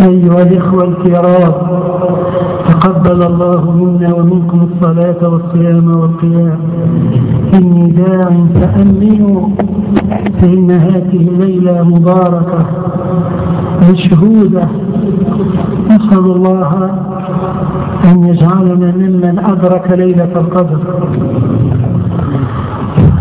أيها الإخوة الكرام تقبل الله منا ومنكم الصلاة والصيام والقيام. إني داع فأمنوا فإن هذه الليلة مباركة مشهودة. نسأل الله أن يجعلنا ممن أدرك ليلة القدر.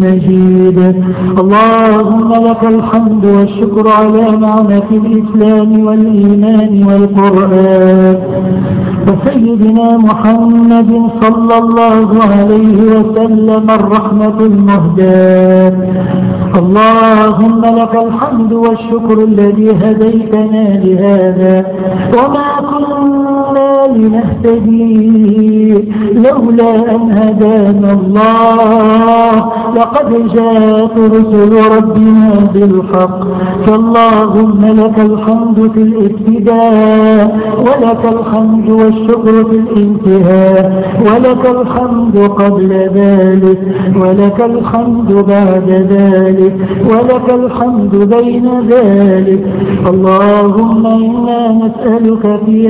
مجيد. اللهم لك الحمد والشكر على نعمة الإسلام والإيمان والقرآن. وسيدنا محمد صلى الله عليه وسلم الرحمة المهداة. اللهم لك الحمد والشكر الذي هديتنا لهذا. وما كنا لنهتدي لولا أن هدانا الله. لقد جاءت رسل ربنا بالحق فاللهم لك الحمد في الابتداء ولك الحمد والشكر في الانتهاء ولك الحمد قبل ذلك ولك الحمد بعد ذلك ولك الحمد بين ذلك. اللهم إنا نسألك في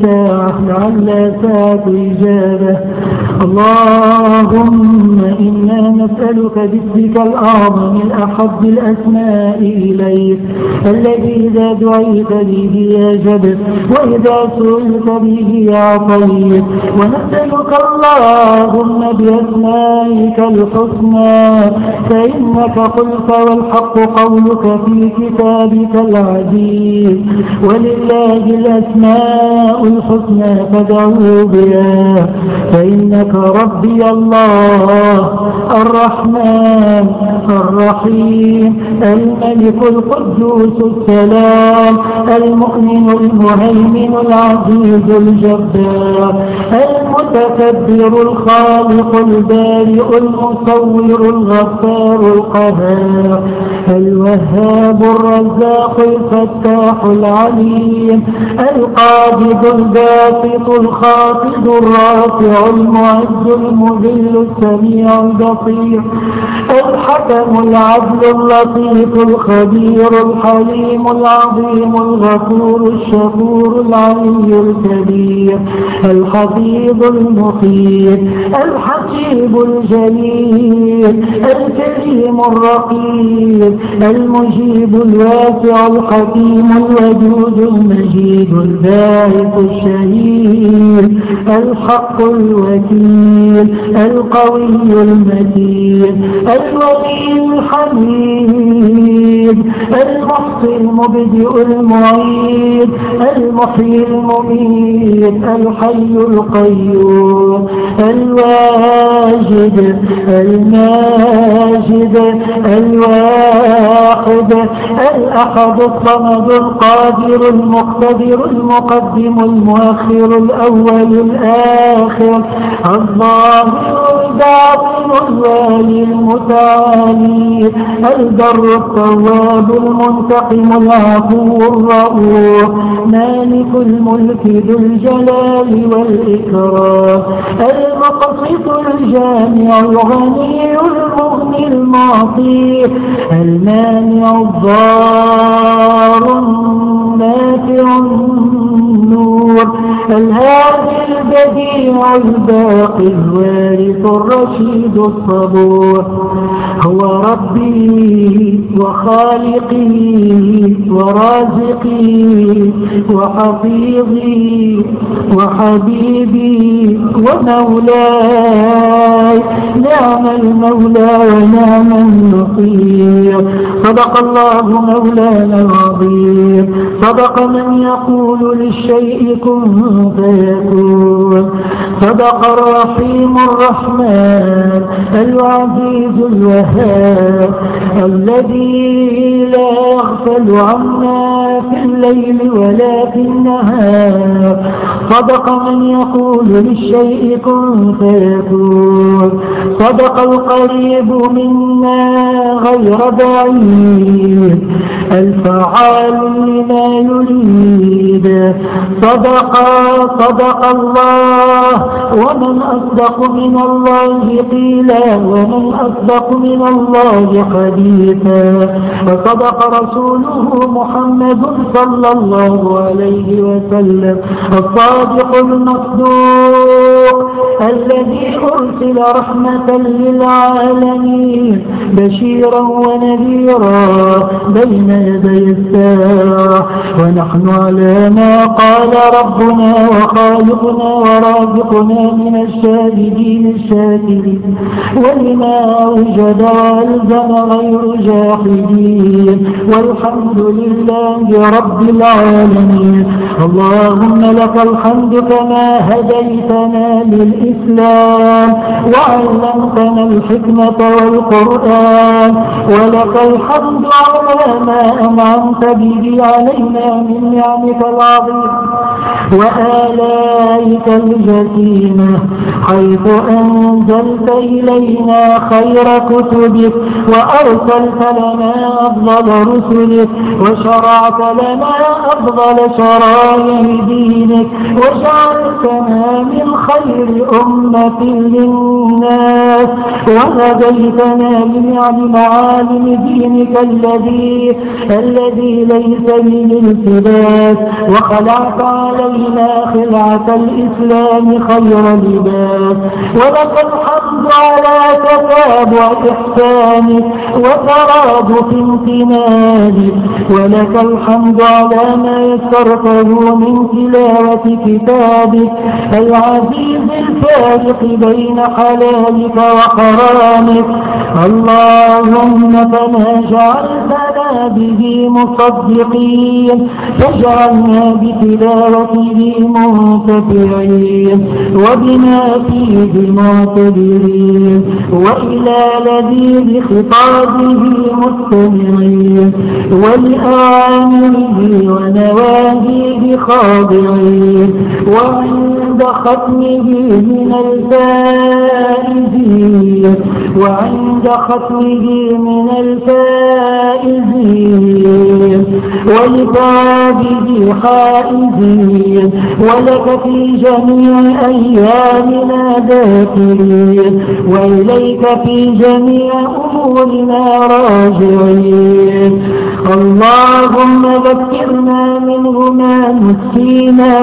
هذه الساعة لعل ساعة إجابة. اللهم إنا نسألك باسمك الأعظم الأحب الأسماء إليك الذي إذا دعيت به أجبت وإذا سئلت به أعطيت ونسألك اللهم بأسمائك الحسنى فإنك قلت والحق قولك في كتابك العزيز. ولله الأسماء الحسنى فدعوا بها فإنك ربي الله الرحمن الرحيم الملك القدوس السلام المؤمن المهيمن العزيز الجبار المتكبر الخالق البارئ المصور الغفار القهار الوهاب الرزاق الفتاح العليم القابض الباسط الخافض الرافع المعز المذل السميع البصير الحكم العدل اللطيف الخبير الحليم العظيم الغفور الشكور العلي الكبير. الحفيظ المخيف الحكيم الجليل الكريم الرقيب المجيب الواسع الحكيم الودود المجيد الباعث الشهيد الحق الوكيل القوي المتين الولي الحميد المبدئ المعيد المحيي المميت الحي القيوم الواجد الماجد الواحد الأحد الصمد القادر المقتدر المقدم المؤخر الأول الآخر الظاهر الباطن الوالي المتعالي البر التواب المنتقم العفو الرؤوف. مالك الملك ذو الجلال والإكرام. المقصد الجامع الغني المغني المعطي. المانع الضار النافع النور. الهادي البديع الباقي الوارث الرشيد الصبور. هو ربي وخالقي ورازقي وحفيظي وحبيبي ومولاي. نعم المولى ونعم النصير. صدق الله مولانا العظيم. صدق من يقول للشيء كن فيكون. صدق الرحيم الرحمن العزيز الوهاب الذي لا يغفل عما في الليل ولا في النهار. صدق من يقول للشيء كن فيكون. صدق القريب منا غير بعيد. الفعال لما يريد. صدق صدق الله. ومن أصدق من الله قيلا ومن أصدق من الله حديثا. وصدق رسوله محمد صلى الله عليه وسلم. الصادق المصدوق الذي أرسل رحمة للعالمين. بشيرا ونذيرا بين يدي الساعة. ونحن على ما قال ربنا وخالقنا ورازقنا من الشاهدين الشاكرين ولما أوجد والزم غير جاحدين والحمد لله رب العالمين. اللهم لك الحمد كما هديتنا للإسلام وعلمتنا الحكمة والقرآن ولك الحمد على ما أنعمت به علينا من نعمك العظيم. وآلائك الجسيمة حيث أنزلت إلينا خير كتبك وأرسلت لنا أفضل رسلك وشرعت لنا أفضل شرائع دينك وجعلتنا من خير أمة للناس وهديتنا لنعم معالم دينك الذي الذي ليس به التباس وخلعت علينا خلعة الإسلام خير لباس. ولك الحمد تتابع إحسانك وترادف امتنانك ولك الحمد على ما يسرته من تلاوة كتابك. العزيز الفارق بين حلالك وحرامك. اللهم فما جعلتنا به مصدقين. فاجعلنا بتلاوته منتفعين وبما فيه معتدلين وإلى لذيذ خطابه مستمعين ولآمره ونواهيه خاضعين وعند ختمه من الفائزين وعند ختمه من الفائزين ولبابه حائزين ولك في جميع أيامنا ذاكرين وإليك في جميع أمورنا راجعين. اللهم ذكرنا منه ما نسينا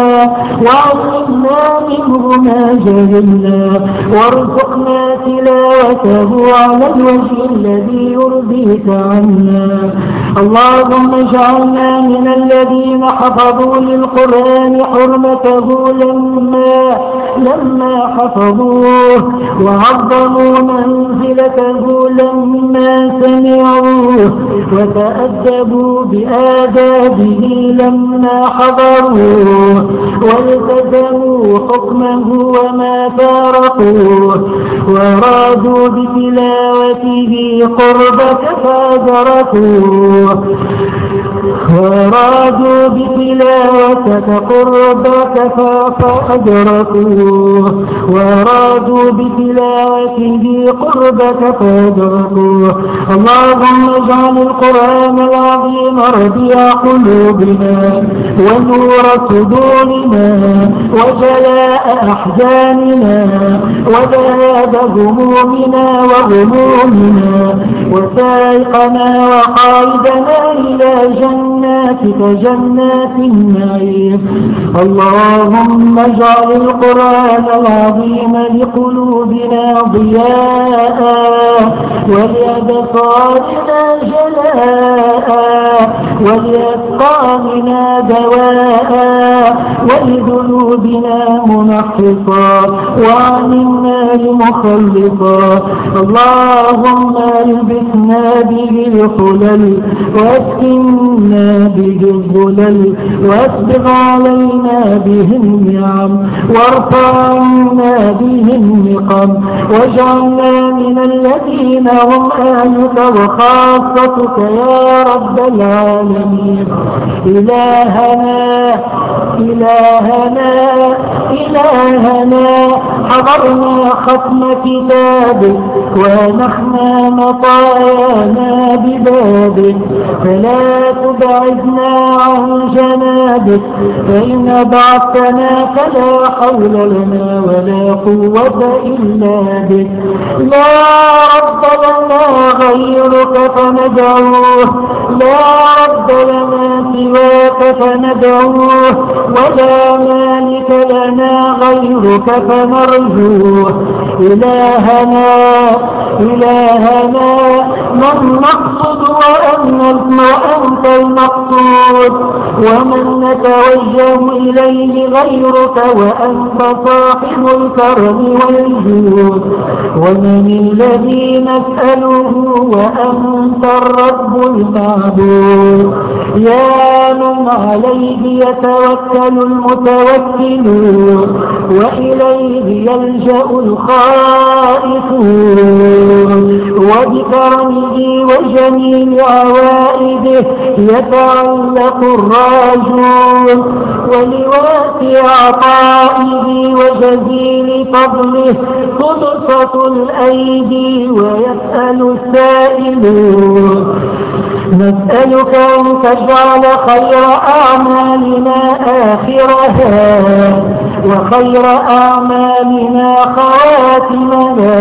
وعلمنا منه ما جهلنا. وارزقنا تلاوته على الوجه الذي يرضيك عنا. اللهم اجعلنا من الذين حفظوا للقرآن حرمته لما لما حفظوه. وعظموا منزلته لما سمعوه. وتأدبوا بآدابه لما حضروه والتزموا حكمه وما فارقوه ورادوا بتلاوته قربك فادركوه ورادوا بتلاوتك قربك فأدركوه ورادوا بتلاوته قربك فأدركوه اللهم اجعل القرآن العظيم ربيع قلوبنا ونور صدورنا وجلاء أحزاننا وذهاب همومنا وغمومنا وسائقنا وقائدنا إلى جناتك جنات النعيم. اللهم اجعل القرآن العظيم لقلوبنا ضياء ولأبصارنا جلاء ولأسقامنا دواء ولذنوبنا منحصا وعن النار مخلصا اللهم ألبسنا به الخلل واسكنا نفج الظلل واسبغ علينا بهم نعم وارفع عنا بهم نقم واجعلنا من الذين هم أهلك وخاصتك يا رب العالمين. إلهنا إلهنا إلهنا حضرنا ختم كتابك ونحن مطايانا ببابك فلا تبعدنا عن جنابك فإن بعثنا فلا حول لنا ولا قوة إلا بك. لا رب لنا غيرك فندعوه لا رب لنا سواك فندعوه ولا مالك لنا غيرك فنرجوه. إلهنا إلهنا من نقصد وأنت المقصود. ومن نتوجه إليه غيرك وأنت صاحب الكرم والجود. ومن الذي نسأله وأنت الرب المعبود يا من عليه يتوكل المتوكلون وإليه يلجأ الخائفون. وبكرمه وجميل عوائده يتعلق الراجون. ولواسع عطائه وجزيل فضله تبسط الأيدي ويسأل السائلون نسألك أن تجعل خير أعمالنا آخرها. وخير أعمالنا خواتمنا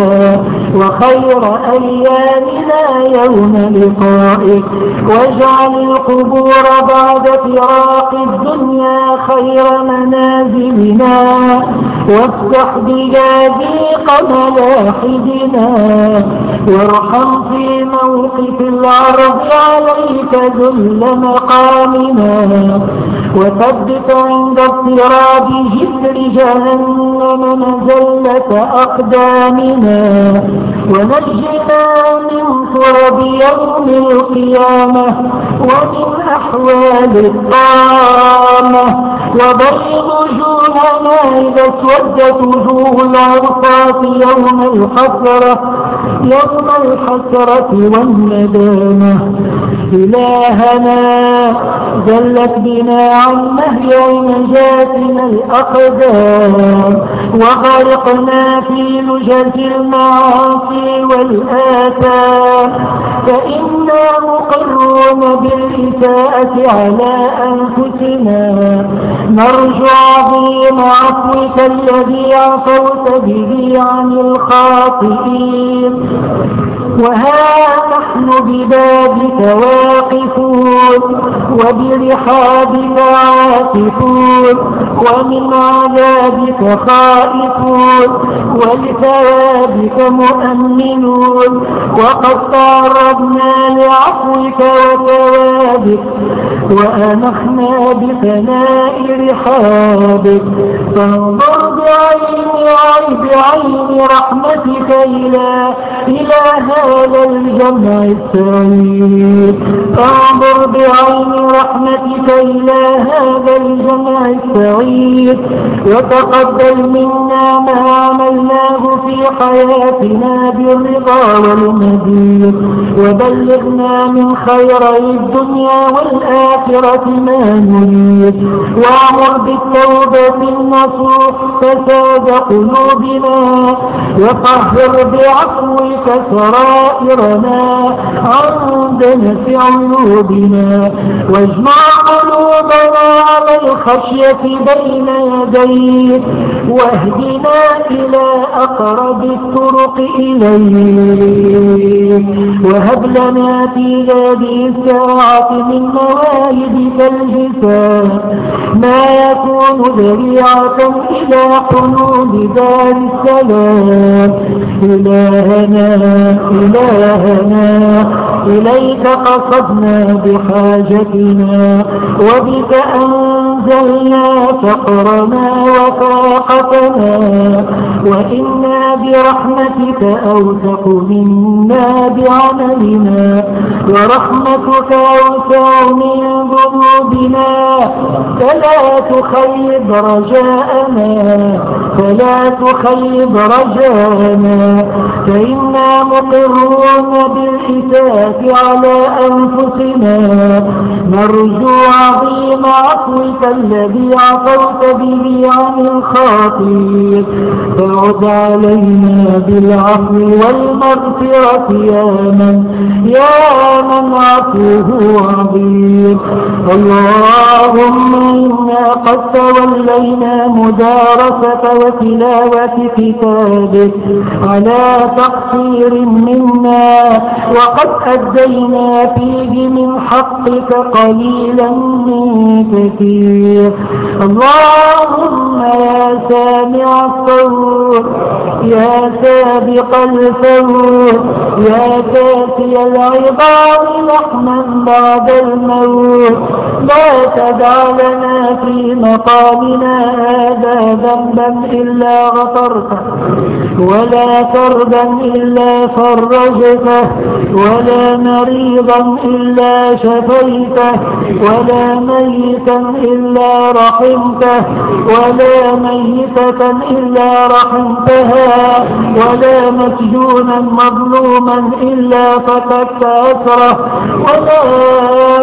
وخير أيامنا يوم لقائك. واجعل القبور بعد فراق الدنيا خير منازلنا. وافتح بجاديق ملاحدنا وارحم في موقف العرض عليك ذل مقامنا. وثبت عند اضطراب جسر جهنم مزلة أقدامنا ونجنا من كرب يوم القيامة ومن أحوال الطامة وبيض وجوهنا إذا اسودت وجوه العرصات يوم الحسرة يوم الحسرة والندامة. إلهنا زلت بنا عن مهيع نجاتنا الأقدام. وغرقنا في لجة المعاصي والآثام. فإنا مقرون بالإساءة على أنفسنا. نرجو عظيم عفوك الذي عفوت به عن الخاطئين. وها نحن ببابك واقفون وبرحابك عاكفون ومن عذابك خائفون ولثوابك مؤمنون. وقد تعرضنا لعفوك وثوابك وأنخنا رحابك فانظر بعين عين بعين رحمتك إلى إلى هذا الجمع السعيد. فانظر بعين رحمتك إلى هذا الجمع السعيد. وتقبل منا ما عملناه في حياتنا بالرضا والمدير وبلغنا من خيري الدنيا والآخرة ما نريد. وامر بالتوبة النصوح فساد قلوبنا. وطهر بعفوك سرائرنا. عندنا في عيوبنا واجمع قلوبنا على الخشية بين يديك. واهدنا إلى أقرب الطرق إليك. وهب لنا في هذه الساعة من مواهبك الجسام ما يكون ذريعة إلى قلوب دار السلام. إلهنا إلهنا إليك قصدنا بحاجتنا. وبك أنزلنا فقرنا وفاقتنا وإنا برحمتك أوثق منا بعملنا ورحمتك أوسع من ذنوبنا. فلا تخيب رجاءنا فلا تخيب رجاءنا. فإنا مقرون بالإساءة على أنفسنا. نرجو عظيم عفوك الذي عفوت به عن الخاطئ. فعد علينا بالعفو والمغفرة يا من يا من عفوه عظيم. اللهم إنا قد تولينا مدارسة وتلاوة كتابك على تقصير منا وقد أدينا فيه من حقك قليلا من كثير. اللهم يا سامع الصوت يا سابق الفوت يا كافي العظام لحما بعد الموت. لا تدع لنا في مقامنا هذا ذنبا إلا غفرته ولا كربا إلا فرجته ولا مريضا إلا شفيته ولا ميتا إلا رحمته ولا ميتة إلا رحمتها ولا مسجونا مظلوما إلا فكت أسره. ولا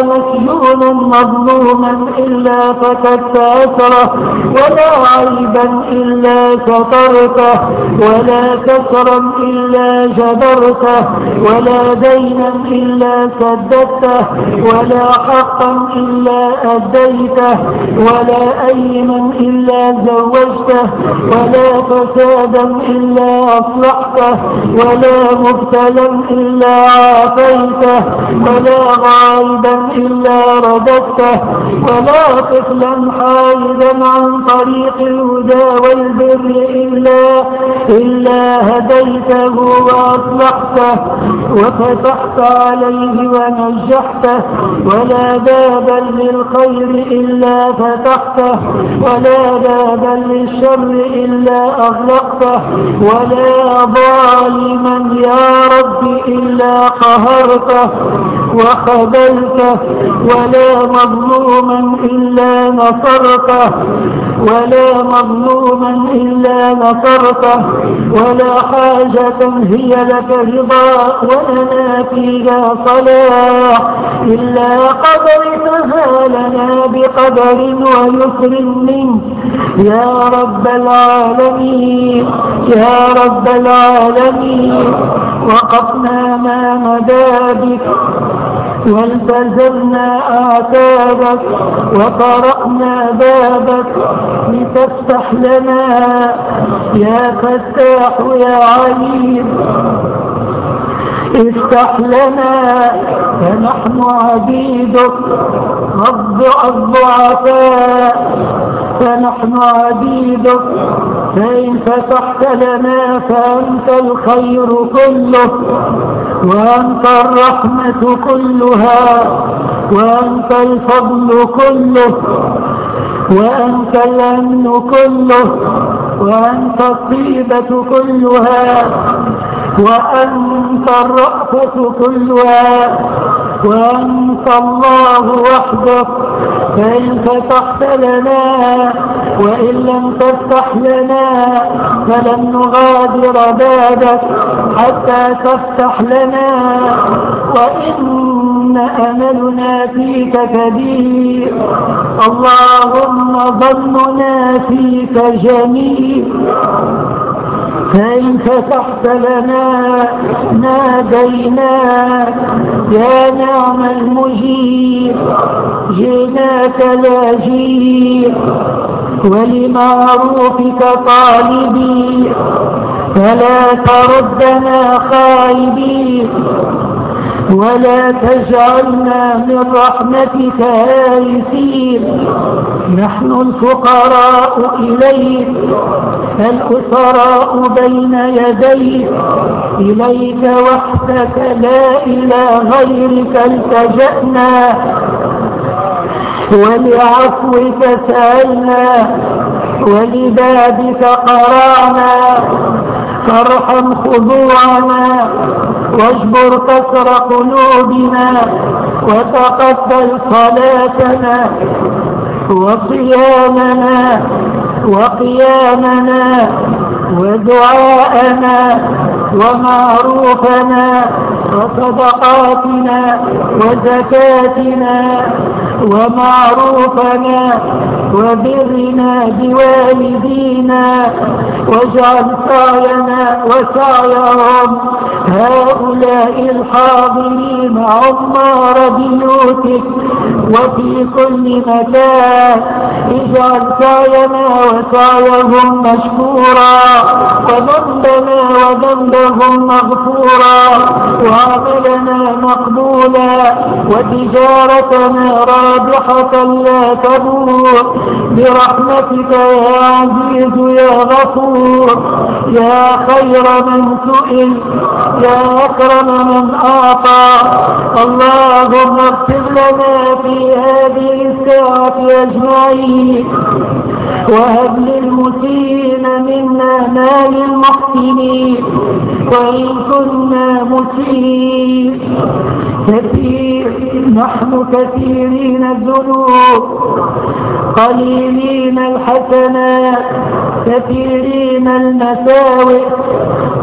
مسجونا مظلوما إلا فكت أسره. ولا عيبا إلا سترته ولا كسرا إلا جبرته. ولا دينا إلا سددته. ولا حقا إلا أديته. ولا أيما إلا زوجته. ولا فسادا إلا أصلحته ولا مبتلا إلا عافيته ولا غائبا إلا رددته ولا طفلا حائدا عن طريق الهدى والبر إلا, إلا هديته وأصلحته وفتحت عليه ونجحته ولا بابا للخير إلا فتحته ولا بابا للشر إلا أغلقته. ولا ظالما يا رب إلا قهرته وخذلته ولا مظلوما إلا نصرته ولا مظلوما إلا نصرته ولا حاجة هي لك رضا ولنا فيها صلاح إلا قدرتها لنا بقدر ويسر منه يا رب العالمين يا رب العالمين وقفنا ما مدى بك والتزمنا آتابك وقرأنا بابك لتفتح لنا يا فتاح يا عليم. افتح لنا فنحن عبيدك رب الضعفاء فنحن عبيدك فإن فتحت لنا فأنت الخير كله وأنت الرحمة كلها وأنت الفضل كله وأنت الأمن كله. وأنت الطيبة كلها وأنت الرأفة كلها. وأنت الله وحدك فإن فتحت لنا؟ وإن لم تفتح لنا فلن نغادر بابك حتى تفتح لنا. وإن أملنا فيك كبير. اللهم ظننا فيك جميل. فإن فتحت لنا ناديناك يا نعم المجيب. جئناك لاجيب ولمعروفك طالبي فلا تردنا خائبين. ولا تجعلنا من رحمتك آيسين نحن الفقراء إليك الأسراء بين يديك. إليك وحدك لا إلى غيرك التجأنا. ولعفوك سألنا ولبابك قرانا فارحم خضوعنا واجبر كسر قلوبنا وتقبل صلاتنا وصيامنا وقيامنا. ودعاءنا ومعروفنا وصدقاتنا وزكاتنا ومعروفنا وبرنا بوالدينا واجعل سعينا وسعيهم هؤلاء الحاضرين عمار بيوتك وفي كل مكان اجعل سعينا وسعيهم مشكورا وذنبنا وذنبهم مغفورا وعملنا مقبولا وتجارتنا رابحة لا تبور. برحمتك يا عزيز يا غفور. يا خير من سئل يا أكرم من أعطى. اللهم اغفر لنا في هذه الساعة أجمعين وهب للمسيئين منا ما للمحسنين وإن كنا مسيئين. كثير نحن كثيرين الذنوب. قليلين الحسنات. كثيرين المساوئ.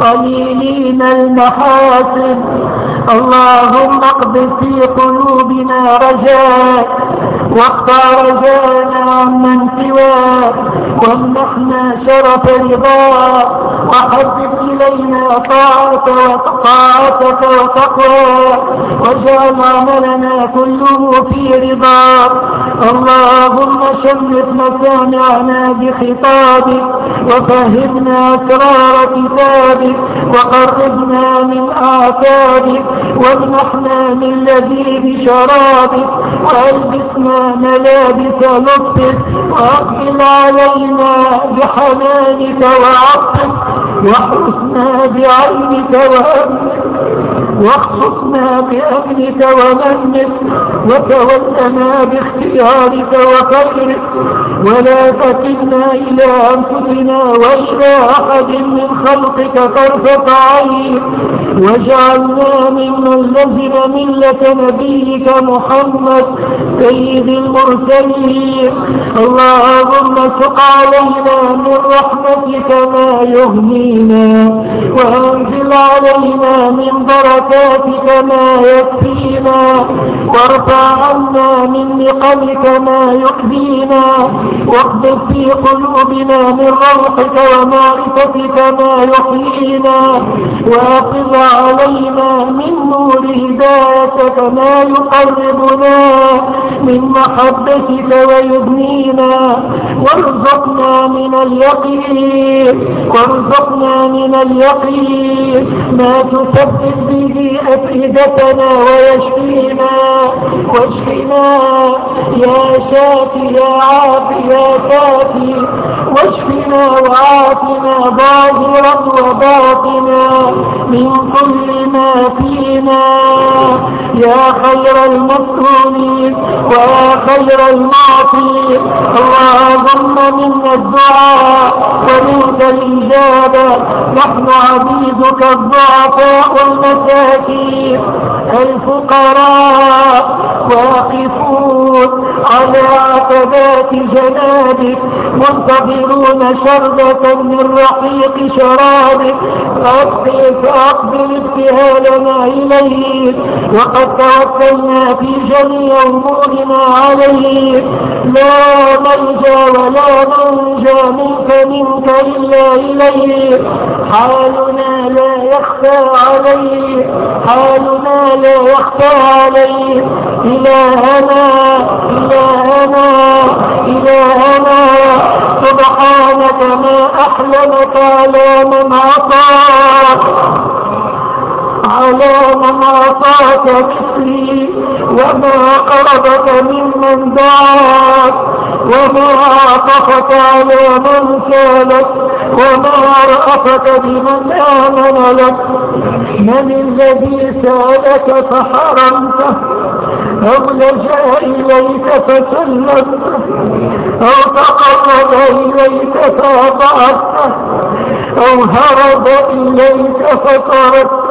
قليلين المحاسن. اللهم اقض في قلوبنا رجاء. واقطع رجاءنا عمن سواك وامنحنا شرف رضاك وحبب إلينا طاعتك وطاعتك وتقوى. واجعل عملنا كله في رضاك اللهم شمت مسامعنا بخطابك وفهمنا أسرار كتابك وقربنا من أعتابك وامنحنا من لذيذ شرابك. وألبسنا ملابس لطفك واقبل علينا بحنانك وعطفك واحرسنا بعينك وامنك واخصصنا بأمنك ومنك وتولنا باختيارك وخيرك ولا تكلنا إلى أنفسنا وإلى أحد من خلقك طرفة عين واجعلنا ممن لزم ملة نبيك محمد سيد المرسلين. اللهم سق علينا من رحمتك ما يهنينا وأنزل علينا من بركاتك ما يكفينا. وارفع عنا من نقمك ما يؤذينا واقبض في قلوبنا من روحك ومعرفتك ما يحيينا وأقض علينا من نور هدايتك ما يقربنا من محبتك ويبنينا وارزقنا من اليقين. وارزقنا من اليقين. ما تثبت به أفئدتنا ويشفينا واشفنا يا شافي يا عافي يا كافي واشفنا وعافنا ظاهرا وباطنا من كل ما فينا. يا خير المسؤولين ويا خير المعطين اللهم منا الدعاء ومنك الإجابة. نحن عبيدك الضعفاء المساكين الفقراء واقفون على عتبات جنابك منتظرون شربة من رحيق شرابك. فأقبل ابتهالنا إليك. وقد توكلنا في جميع أمورنا عليك. لا ملجأ ولا منجأ منك منك إلا إليك. حالنا لا يخفى عليك. حالنا لا يخفى عليك إلهنا إلهنا إلهنا. سبحانك ما أحلمك على من عصاك على من عصاك مثلي. وما قربك ممن دعاك. وما عطفك على من سالك. وما رأفك بمن آمن لك من الذي سألك فحرمته؟ أو لجأ إليك فسلمته؟ أو تقرب إليك فأطعته؟ أو هرب إليك فطردته؟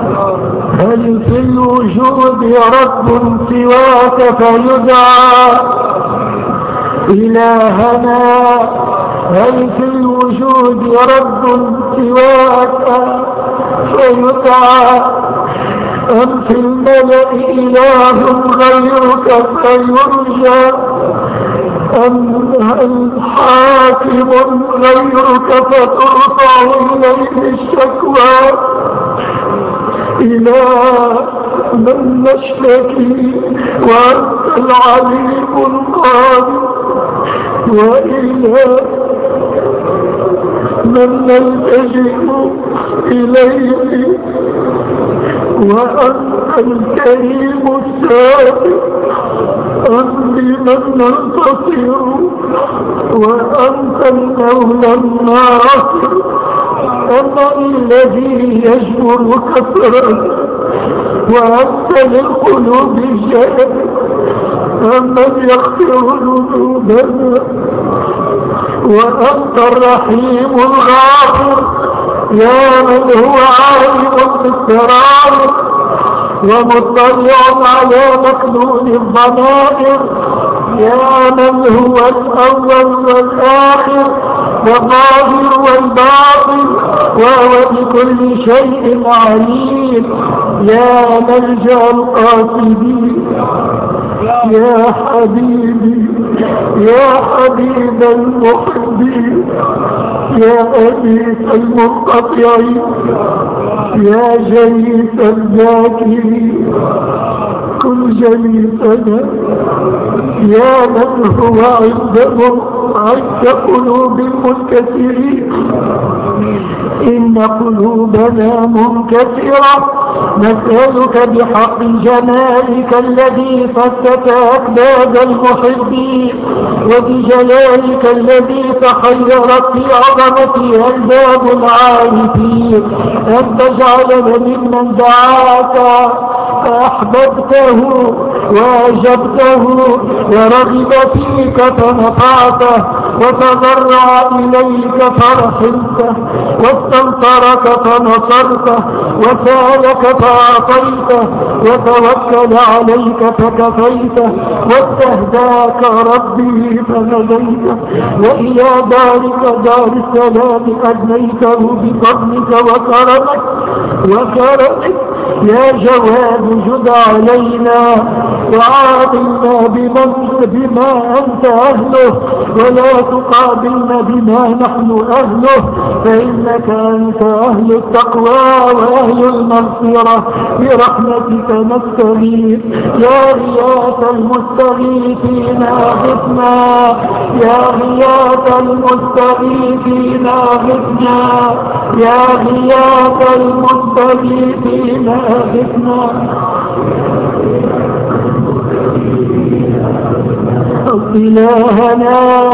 هل في الوجود رب سواك فيدعى إلهنا؟ هل في الوجود رب سواك فيدعى؟ أم في الملأ إله غيرك فيرجى؟ أم حاكم غيرك فترفع إليه الشكوى؟ إلى من نشتكي وأنت العليم القادر. وإلى من نلتجئ إليه. وأنت الكريم السابق أنت من ننتصر. وأنت المولى الناصر. أنت الذي يجبر كثرة وأنت للقلوب الجهل أمن يغفر ذنوبنا وأنت الرحيم الغافر. يا من هو عالم بالسرائر ومطلع على مكنون الضمائر. يا من هو الأول والآخر والظاهر والباطن وهو بكل شيء عليم. يا ملجأ القاسدين يا حبيبي يا حبيب المحبين يا أنيس المنقطعين يا جليس الذاكرين كن جليسنا يا من هو عندهم عند قلوب المنكسرين إن قلوبنا منكسرة نسألك بحق جمالك الذي فتت أكباد المحبين وبجلالك الذي تخيرت في عظمته ألباب العارفين أن تجعلنا ممن دعاك فأحببته وأجبته ورغب فيك فنفعته وتضرع إليك فرحمته واستنصرك فنصرته وسالك فأعطيته وتوكل عليك فكفيته واستهداك ربي فهديته وإلى دارك دار السلام أدنيته بفضلك وكرمك وكرمك يا جواد جد علينا وعاملنا بمن بما أنت أهله ولا تقابلنا بما نحن أهله فإنك أنت أهل التقوى وأهل المغفرة برحمتك نستغيث يا غياث المستغيثين أغثنا يا غياث المستغيثين أغثنا يا غياث المستغيثين أغثنا إلهنا.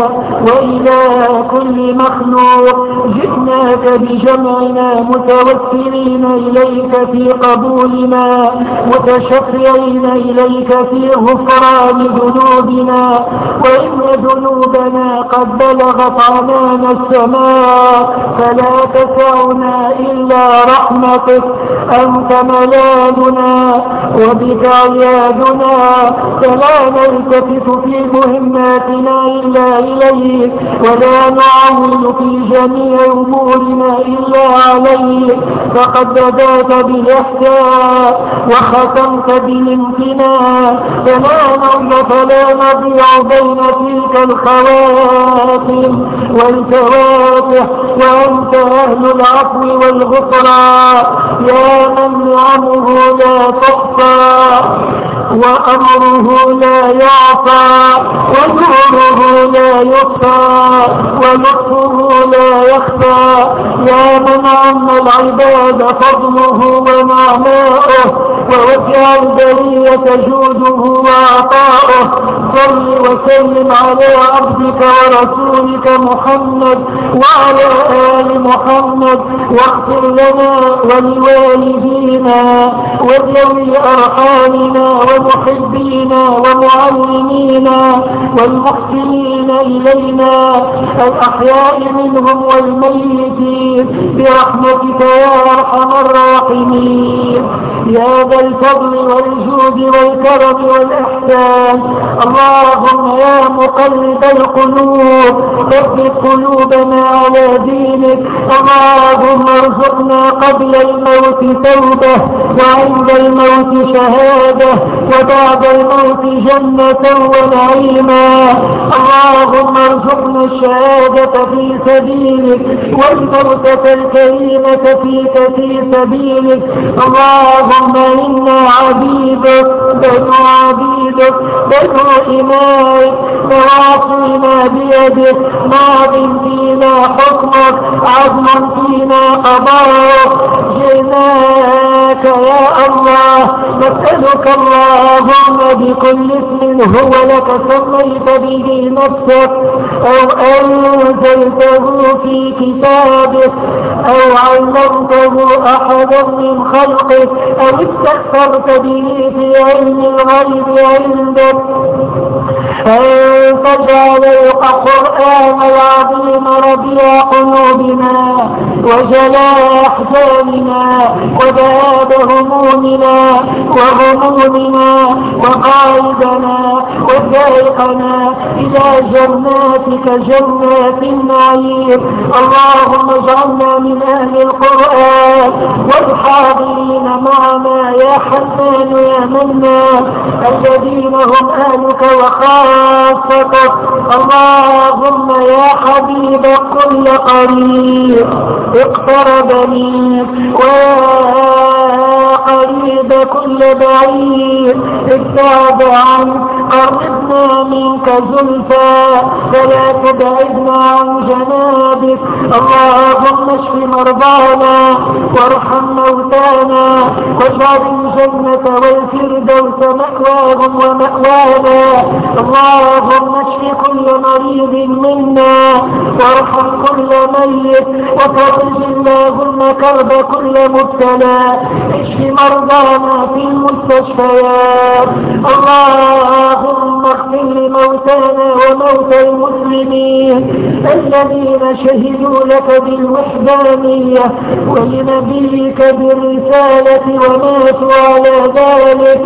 وإله كل مخلوق جئناك بجمعنا متوسلين إليك في قبولنا متشفعين إليك في غفران ذنوبنا. وإن ذنوبنا قد بلغت عنان السماء فلا تسعنا إلا رحمتك. أنت ملالنا وبك عيادنا. فلا نلتفت في مهماتنا إلا إليك ولا نعول في جميع أمورنا إلا عليك. فقد بدات بالإحساء وختمت بالامتنان. فلا نرض فلا نضيع بين تلك الخواتم والكواتح وأنت أهل العفو والغفران. يا من نعمه لا تحصى وأمره لا يعصى ونوره لا يطفى ولطفه لا يخفى. يا من عم العباد فضله ونعماؤه ووسع البرية جوده وعطاؤه. صل وسلم على عبدك ورسولك محمد وعلى آل محمد. واغفر لنا ولوالدينا وذوي أرحامنا ومحبينا ومعلمينا والمحسنين إلينا. الأحياء منهم والميتين برحمتك يا أرحم الراحمين. يا ذا الفضل والجود والكرم والإحسان. اللهم يا مقلب القلوب ثبت قلوبنا على دينك. اللهم ارزقنا قبل الموت توبة وعند الموت شهادة وبعد الموت جنة ونعيما. اللهم ارزقنا الشهادة في سبيلك والموتة الكريمة فيك في سبيلك. اللهم إنا عبيدك بنو عبيدك بنو إمائك نواصينا بيدك ماض فينا حكمك عدل فينا قضاءك. جئناك يا الله نسألك اللهم بكل اسم هو لك سميت به نفسك. أو أنزلته في كتابك أو علمته أحدا من خلقك أو استأثرت به في علم الغيب عندك. أن تجعل القرآن العظيم ربيع قلوبنا وجلاء أحزاننا وذهاب همومنا وغمومنا وقائدنا وسائقنا إلى جناتك جنات النعيم. اللهم اجعلنا من أهل القرآن والحاضرين معنا يا حنان يا منان الذين هم أهلك وخاصتك اللهم يا حبيب كل قريب اقترب منك ويا قريب كل بعيد ابتعد عنك قربنا منك زلفى فلا تبعدنا عن جنابك اللهم اشف مرضانا وارحم موتانا واجعل الجنة والفردوس مأواهم ومأوانا اللهم اشف كل مريض منا. وارحم كل ميت وفرج اللهم كرب كل مبتلى. اشف مرضانا في المستشفيات. اللهم اغفر لموتانا وموتى المسلمين الذين شهدوا لك بالوحدانية ولنبيك بالرسالة وماتوا على ذلك.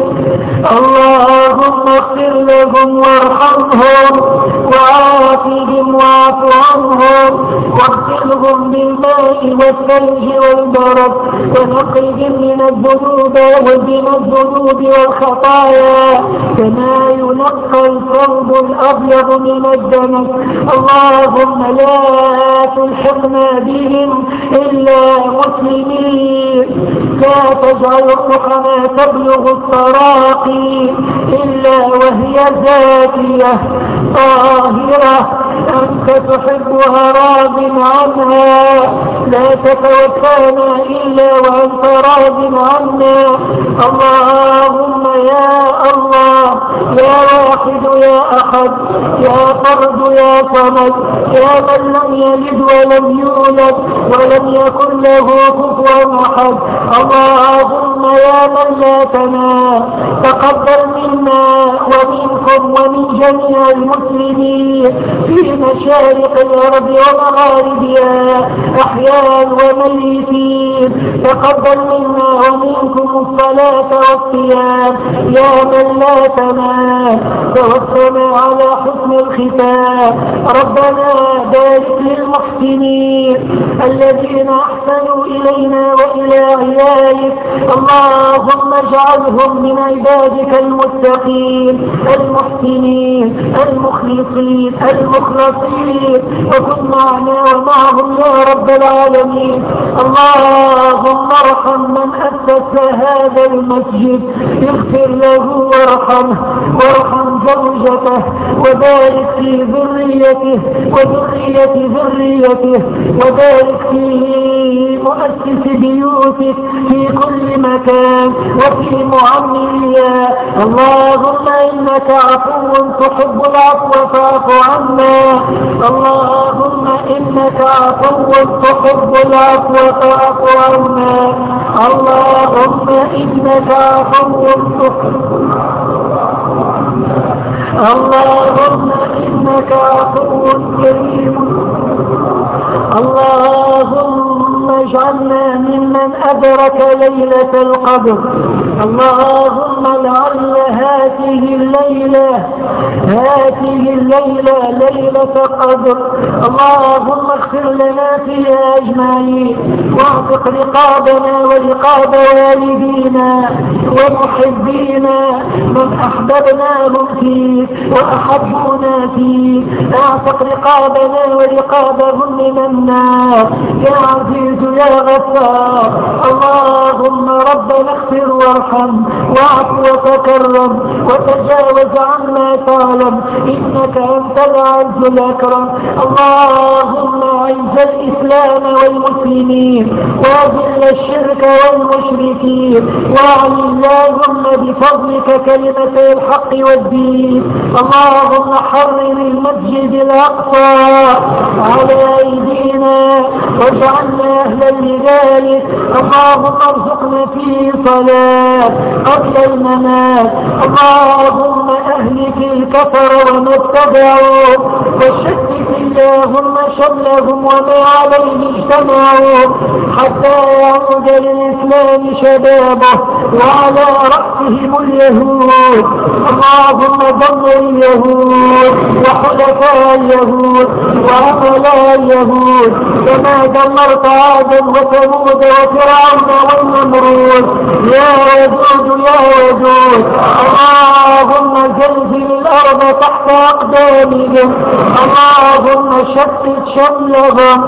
اللهم اغفر لهم وعافهم واعف عنهم واغسلهم بالماء والثلج والبرد ونقهم من الذنوب ومن الذنوب والخطايا. كما ينقى الثوب الأبيض من الدنس اللهم لا تلحقنا بهم إلا مسلمين. لا تجعل روحنا تبلغ التراقي إلا وهي زاكية طاهرة. أنت تحبها راض عنها. لا تتوفانا إلا وأنت راض عنا اللهم يا الله يا واحد يا أحد يا فرد يا صمد يا من لم يلد ولم يولد ولم يكن له كفوا أحد. اللهم يا من لا تنام تقبل منا ومنكم ومن جميع المسلمين في مشارق الأرض ومغاربها أحياء وميتين تقبل منا ومنكم الصلاة والصيام يا من لا تنام توفنا على حسن الختام ربنا بارك للمحسنين الذين أحسنوا إلينا وإلى عيالك اللهم اجعلهم من عبادك المتقين المحسنين المخلصين المخلصين وكن معنا يا رب العالمين. اللهم ارحم من أسس هذا المسجد. اغفر له وارحمه. وارحم زوجته وبارك في ذريته وذرية ذريته وبارك في مؤسس بيوته في كل مكان وفي معمريا اللهم إنك عفو تحب العفو فاعف عنا. اللهم إنك عفو تحب العفو فاعف عنا. اللهم إنك عفو تحب اللهم إنك عفو كريم. اللهم اجعلنا ممن أدرك ليلة القدر. اللهم لعل هذه الليلة هذه الليلة ليلة قدر. اللهم اغفر لنا فيها أجمعين واعتق رقابنا ورقاب والدينا ومحبينا. من أحببناهم فيك وأحبونا فيك. اعتق رقابنا ورقابهم من النار يا عزيز يا غفار اللهم ربنا اغفر وارحم واعف وتكرم وتجاوز عما تعلم إنك أنت العز الأكرم. اللهم أعز الإسلام والمسلمين وأذل الشرك والمشركين وأعل اللهم بفضلك كلمة الحق والدين. اللهم حرر المسجد الأقصى على أيدينا واجعلنا أهلا لذلك اللهم ارزقنا فيه صلاة قبل الممات اللهم أهلك الكفر وما اتبعوا وشتت اللهم شملهم وما عليه اجتمعوا حتى يعود للإسلام شبابه وعلى رأسهم اليهود. اللهم دمر اليهود وحلفاء اليهود وعملاء اليهود. كما دمرت عادا وثمود وفرعون والنمرود. يا ودود يا ودود اللهم زلزل الأرض تحت أقدامهم. اللهم شتت شملهم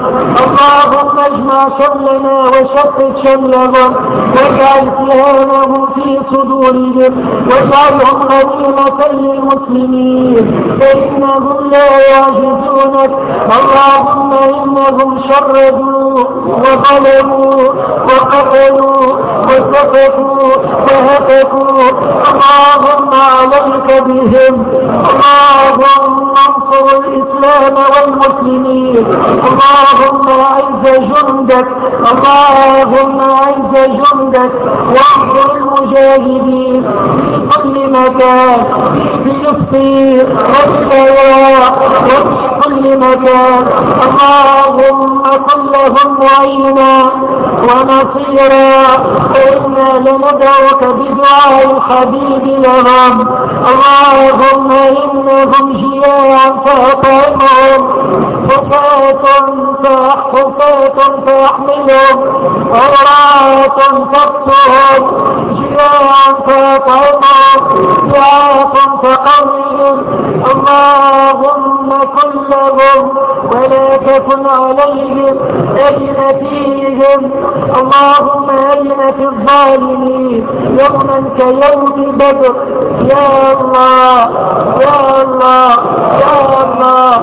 اللهم اجمع شملنا وشتت شملهم واجعل سهامهم في صدورهم واجعلهم غنيمة للمسلمين فإنهم لا يعجزونك. اللهم إنهم شردوا وظلموا وقتلوا وسفكوا وهتكوا. اللهم عليك بهم. اللهم انصر الإسلام والمسلمين. اللهم أعز جندك اللهم أعز جندك وانصر المجاهدين في كل مكان فلسطين والسواء وفي كل مكان. اللهم كن لهم معينا ونصيرا فإنا لندعوك بدعاء الحبيب لهم. اللهم إنهم جياعا فأطعمهم. حفاة حفاة فأحملهم عراة تقتهم جياعا فأطعمهم جياعة فقوهم اللهم كن لهم ولا تكن عليهم أين فيهم. اللهم أين في الظالمين يوما كيوم بدر. يا الله يا الله يا الله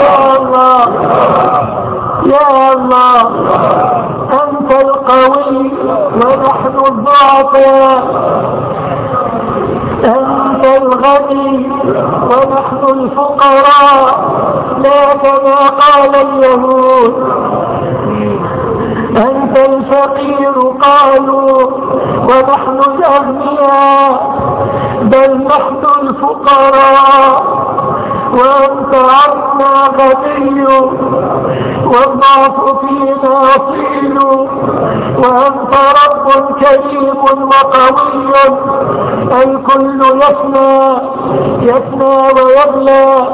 يا الله يا الله. أنت القوي ونحن الضعفاء. أنت الغني ونحن الفقراء لا كما قال اليهود أنت الفقير قالوا ونحن الأغنياء بل نحن الفقراء. وأنت عنا غني والضعف فينا أصيل وأنت رب كريم وقوي الكل يفنى يفنى ويبلى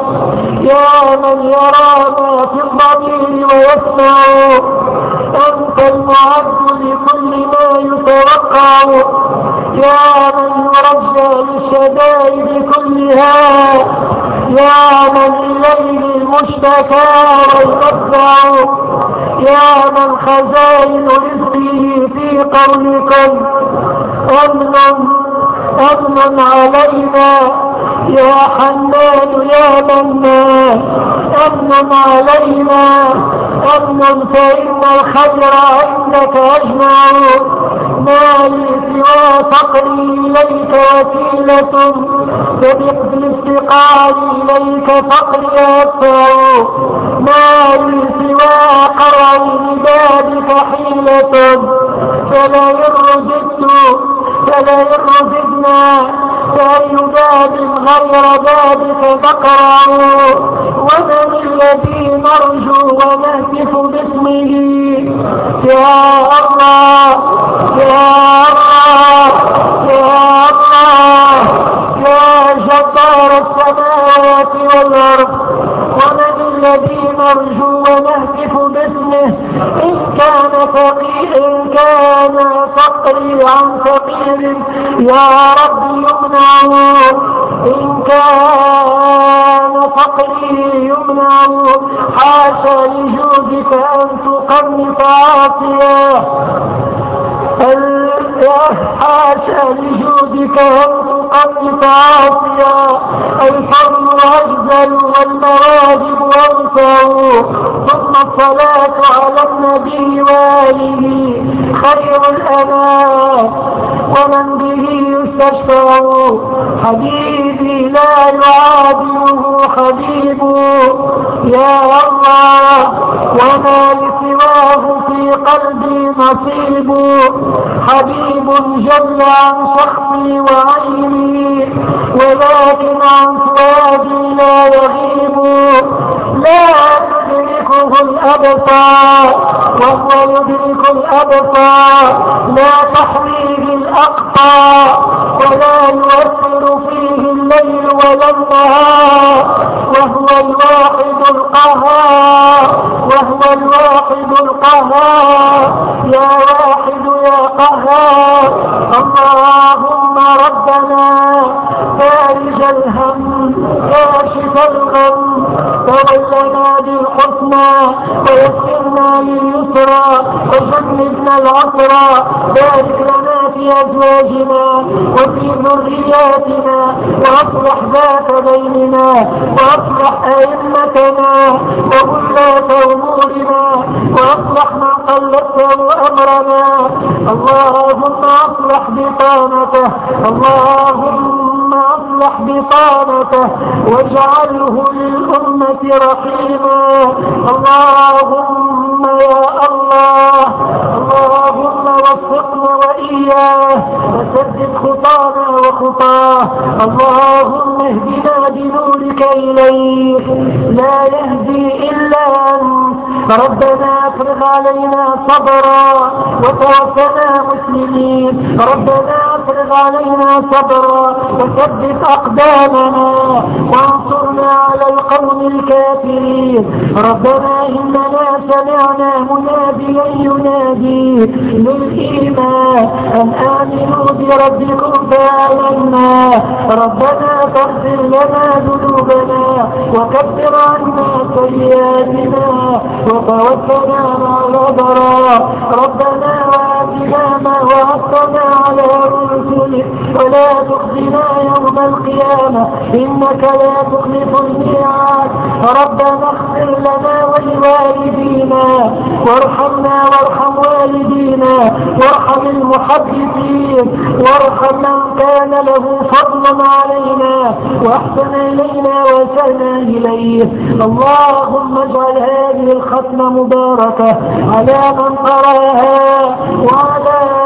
يا من يرى ما في الضمير ويسمع أنت المعد لكل ما يتوقع يا من يرجى للشدائد كلها. يا من إليه المشتكى والمدفع يا من خزائن رزقه في قولكم. أمن أمن علينا. يا حنان يا منان أمن علينا. أمن فإن الخير عندك أجمع. ما فقري إليك وسيلة فبق بالافتقار إليك فقري أدفع ما لي سوى قرع لبابك حيلة فلا يرجدت فلا يرجدنا فأي باب غير بابك تقرع ومن الذي نرجو ونهتف باسمه. يا الله يا الله. الله يا جبار السماوات والأرض ومن الذي نرجو ونهتف باسمه إن كان فقير إن كان فقري عن فقير يا رب يمنع إن كان فقري يمنع حاشا لجودك أن تقنط عافية حاشا لجودك تقنط عافية الفضل أجزل والمواجب أوسع ثم الصلاة على النبي وآله خير الأنام. ومن به يستشفع حبيبي لا يعادله حبيب. يا الله وما لسواه في قلبي نصيب. حبيب جل عن شخصي وعيني ولكن عن فؤادي لا يغيب لا تدركه الأبصار وهو يدرك الأبصار. لا تحويه الأقطار ولا يؤثر فيه الليل ولا النهار. وهو الواحد القهار. وهو الواحد القهار. يا واحد يا قهار. اللهم ربنا فارج الهم كاشف الغم. تولنا بالحسنى ويسرنا لليسرى. وجنبنا العسرى. بارك لنا في ازواجنا وفي ذرياتنا وأصلح ذات بيننا وأصلح أئمتنا وولاة امورنا وأصلح من قلته أمرنا. اللهم أصلح بطانته اللهم أصلح بطانته واجعله للأمة رحيما. اللهم يا الله اللهم وفقنا وإياه وسدد خطانا وخطاه. اللهم اهدنا بنورك إليك. لا يهدي إلا أنت. ربنا افرغ علينا صبرا وتوفنا مسلمين. ربنا افرغ علينا صبرا وثبت أقدامنا وانصرنا على القوم الكافرين. ربنا إننا سمعنا مناديا ينادي للإيمان أن آمنوا بربكم فآمنا. ربنا فاغفر لنا ذنوبنا وكفر عنا سيئاتنا وتوفنا مع الأبرار ولا تخزنا يوم القيامة. إنك لا تخلف الميعاد. ربنا اغفر لنا ولوالدينا. وارحمنا وارحم والدينا. وارحم المحدثين. وارحم من كان له فضل علينا. واحسن إلينا وسلنا إليه. اللهم اجعل هذه الختمه مباركة على من قراها وعلى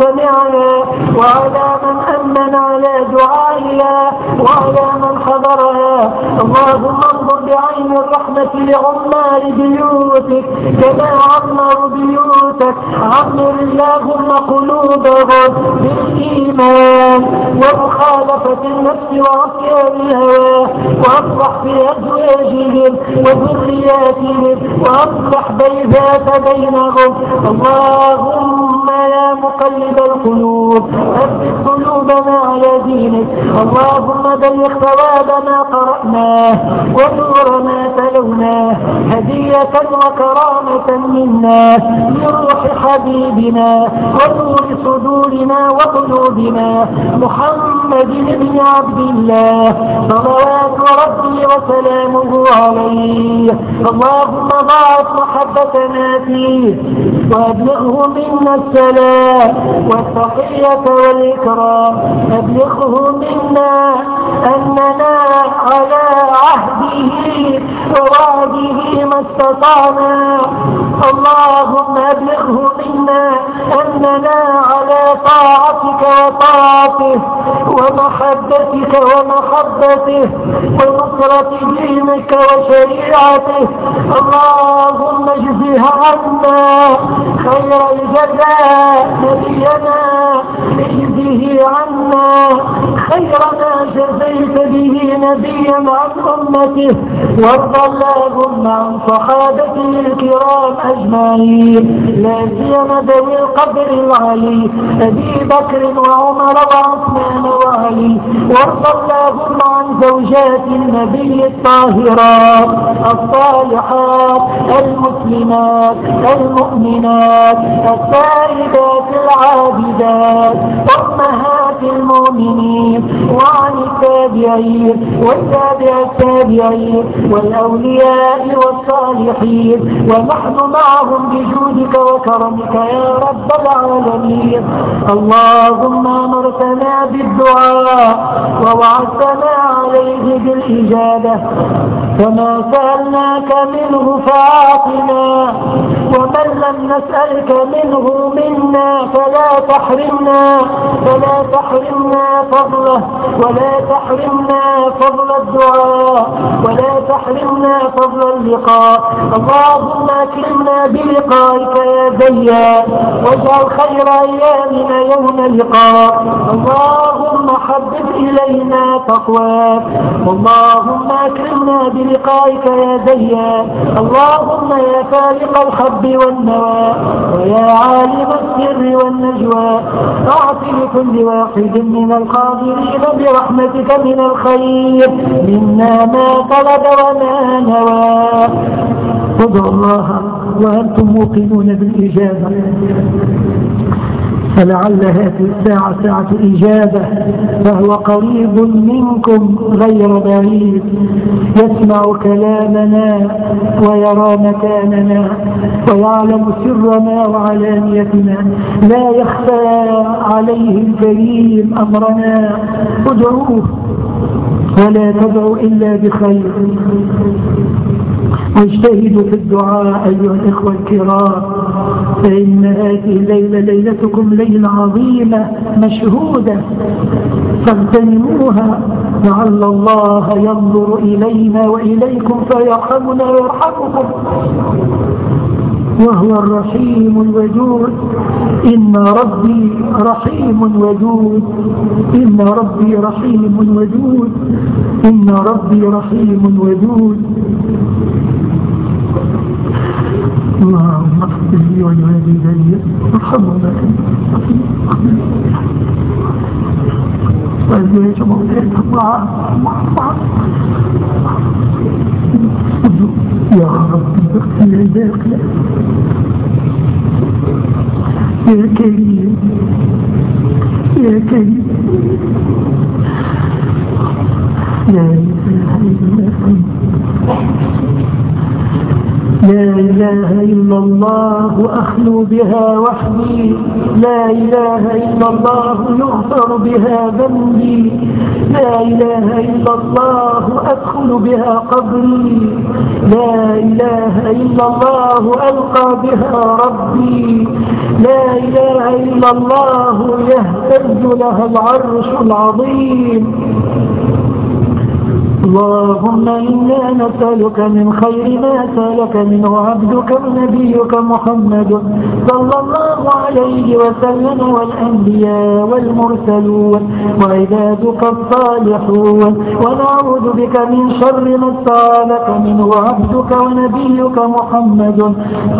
سمعنا وعلى من امن على دعائها وعلى من حضرها اللهم انظر بعين الرحمة لعمال بيوتك كما عمروا بيوتك عمر اللهم قلوبهم بالإيمان ومخالفة النفس وعصيان الهوى وأصلح في أزواجهم وذرياتهم وأصلح بيذات بينهم. اللهم يا مقلب القلوب ثبت قلوبنا على دينك اللهم بلغ ثواب ما قرأناه ونور ما تلوناه هدية وكرامة منا لروح حبيبنا ونور صدورنا وقلوبنا. محمد بن عبد الله صلوات ربي وسلامه عليه. اللهم ضاعف محبتنا فيه وابلغه منا السلام والتقية والإكرام. أبلغه منا أننا على عهده ووعده ما استطعنا. اللهم أبلغه منا أننا على طاعتك وطاعته ومحبتك ومحبته ونصرة دينك وشريعته. اللهم اجزها عنا خير الجزاء نبينا اجزه عنا خير ما جزيت به نبيا عن أمته وارض اللهم عن صحابته الكرام أجمعين. لا سيما ذوي القدر العلي أبي بكر وعمر وعثمان وعلي وارض اللهم عن زوجات النبي الطاهرات الصالحات المسلمات المؤمنات السائدات العابدات. أمهات المؤمنين وعن التابعين والتابع التابعين والأولياء والصالحين ونحن معهم بجودك وكرمك يا رب العالمين. اللهم أمرتنا بالدعاء ووعدتنا عليه بالإجابة. فما سألناك منه فأعطنا ومن لم نسألك منه منا فلا تحرمنا. فلا تحرمنا فضله ولا تحرمنا فضل الدعاء ولا تحرمنا فضل اللقاء. اللهم اكرمنا بلقائك يا ديان واجعل خير أيامنا يوم اللقاء. اللهم حبب إلينا تقواك. اللهم اكرمنا بلقائك يا ديان اللهم يا فارق الحب والنوى ويا عالم السر والنجوى. اعط لكل واحد من القادرين برحمتك من الخير. منا ما طلب وما نوى. ادعوا الله وأنتم موقنون بالإجابة. فلعل هذه الساعة ساعة إجابة فهو قريب منكم غير بعيد يسمع كلامنا ويرى مكاننا ويعلم سرنا وعلانيتنا. لا يخفى عليه الكريم أمرنا. ادعوه ولا تدعو إلا بخير. واجتهدوا في الدعاء أيها الإخوة الكرام. فإن هذه الليلة ليلتكم ليلة عظيمة مشهودة. فاغتنموها لعل الله ينظر إلينا وإليكم فيرحمنا ويرحمكم. وهو الرحيم الودود. إن ربي رحيم ودود إن ربي رحيم ودود إن ربي رحيم ودود اللهم اغفر لي ولوالدي وارحمهما وأزواج موتاهم يا رب اغفر عبادك يا كريم يا كريم أنت لا إله إلا الله أخلو بها وحدي. لا إله إلا الله يغفر بها ذنبي. لا إله إلا الله أدخل بها قبري. لا إله إلا الله ألقى بها ربي. لا إله إلا الله يهتز لها العرش العظيم. اللهم إنا نسألك من خير ما سألك منه عبدك ونبيك محمد صلى الله عليه وسلم والأنبياء والمرسلون وعبادك الصالحون. ونعوذ بك من شر ما استعانك منه عبدك ونبيك محمد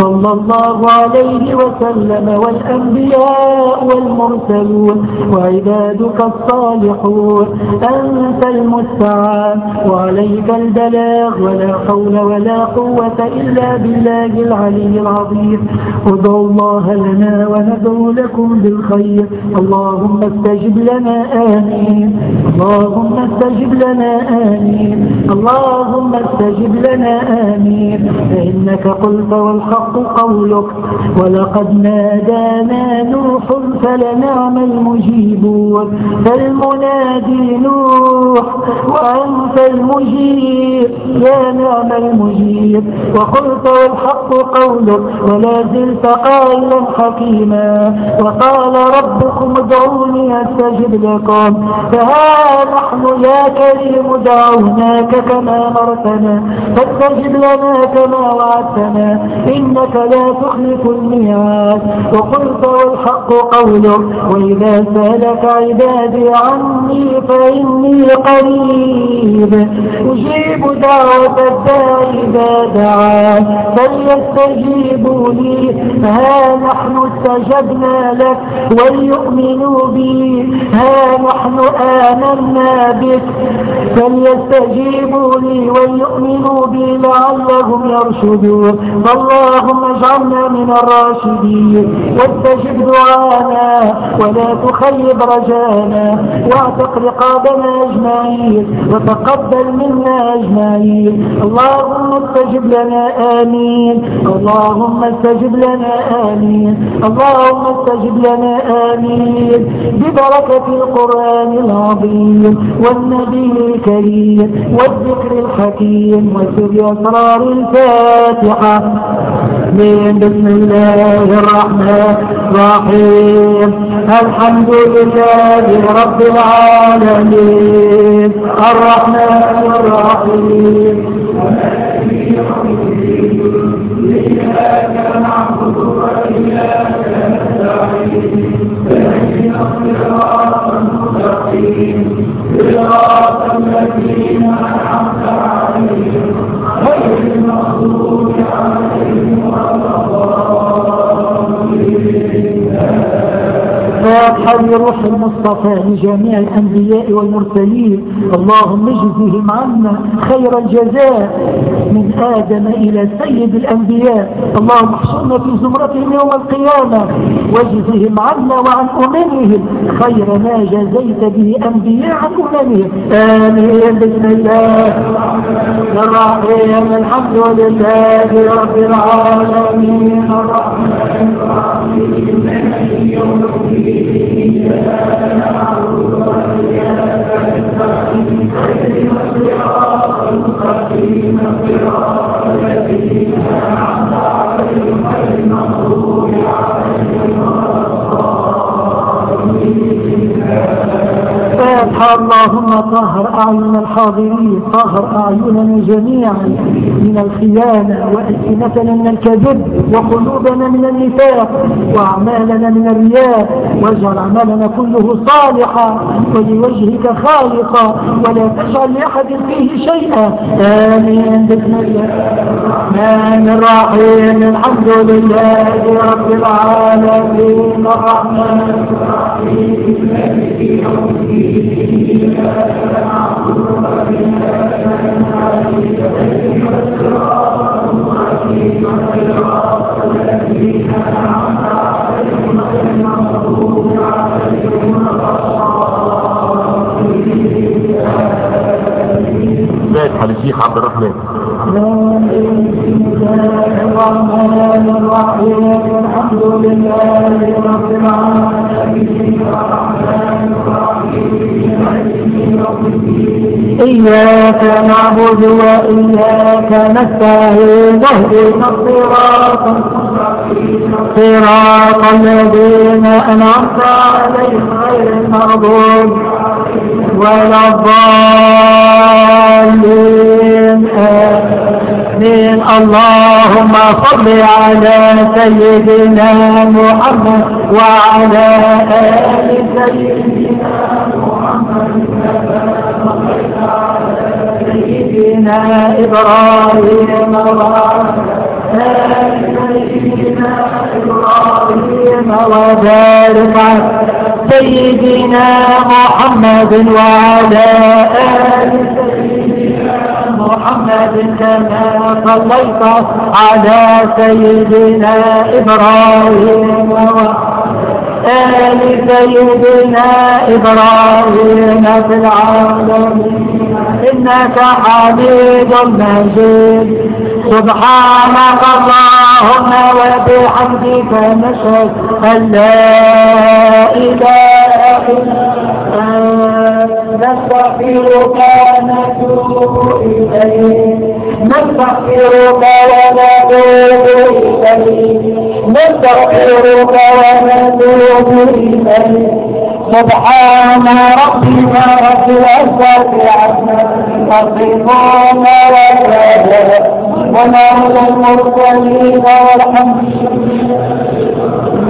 صلى الله عليه وسلم والأنبياء والمرسلون وعبادك الصالحون. أنت المستعان. وعليك البلاغ ولا حول ولا قوة إلا بالله العلي العظيم. ادعوا الله لنا وندعو لكم بالخير. اللهم استجب لنا آمين. اللهم استجب لنا آمين. اللهم استجب لنا آمين. فإنك قلت والحق قولك. ولقد نادانا نوح فلنعم المجيبون. فالمنادي نوح وأنت المجيب. يا نعم المجيب. وقلت والحق قولك ولا زلت قائلا حكيما. وقال ربكم ادعوني أستجب لكم. فها نحن يا كريم دعوناك كما مرتنا. فاستجب لنا كما وعدتنا. إنك لا تخلف الميعاد. وقلت والحق قولك. وإذا سألك عبادي عني فإني قريب. أجيب دعوة الداعي إذا دعان فليستجيبوا لي. ها نحن استجبنا لك وليؤمنوا بي. ها نحن آمنا بك. فليستجيبوا لي وليؤمنوا بي لعلهم يرشدون. اللهم اجعلنا من الراشدين. واستجب دعانا ولا تخيب رجانا. واعتق رقابنا أجمعين. وتقبل منا أجمعين. اللهم استجب لنا آمين. اللهم استجب لنا آمين. اللهم استجب لنا آمين. ببركة القرآن العظيم والنبي الكريم والذكر الحكيم وسر أسرار الفاتحة. من بسم الله الرحمن الرحيم. الحمد لله رب العالمين. الرحمن الذين أنعمت عليهم غير المغضوب فاتحة لروح المصطفى لجميع الأنبياء والمرسلين. اللهم اجزهم عنا خير الجزاء من آدم إلى سيد الأنبياء. اللهم احشرنا في زمرتهم يوم القيامة. واجزهم عنا وعن أممهم خير ما جزيت به أنبياء عن أممهم. آمين. بسم الله. الرحيم الحمد لله رب العالمين. الرحمن الرحيم. يوم الدين. فاتحة اللهم طهر أعين الحاضرين طهر أعيننا جميعا من الخيانة وألسنتنا من الكذب وقلوبنا من النفاق وأعمالنا من الرياء واجعل عملنا كله صالحا ولوجهك خالقا ولا تجعل لأحد فيه شيئا. آمين. بسم الله الرحمن الرحيم. الحمد لله رب العالمين. الرحمن الرحيم. مالك يوم الدين. فاتحة للشيخ عبد الرحمن. الحمد لله رب العالمين. إياك نعبد وإياك نستعين. الصراط صراط الذين أنعمت عليهم غير المغضوب ولا الضالين. آمين. اللهم صل على سيدنا محمد وعلى آل سيدنا محمد. سيدنا إبراهيم وبارك على سيدنا محمد وعلى آل سيدنا محمد كما صليت على سيدنا إبراهيم آل سيدنا إبراهيم في العالمين إنك حميد مجيد. سبحانك اللهم وبحمدك نشهد أن لا إله إلا أنت. نستغفرك ونتوب إليك. نستغفرك ونتوب إليك. نستغفرك ونتوب إليك. سبحان ربك رب العزة عما يصفون وسلام ومن المرسلين والحمد لله.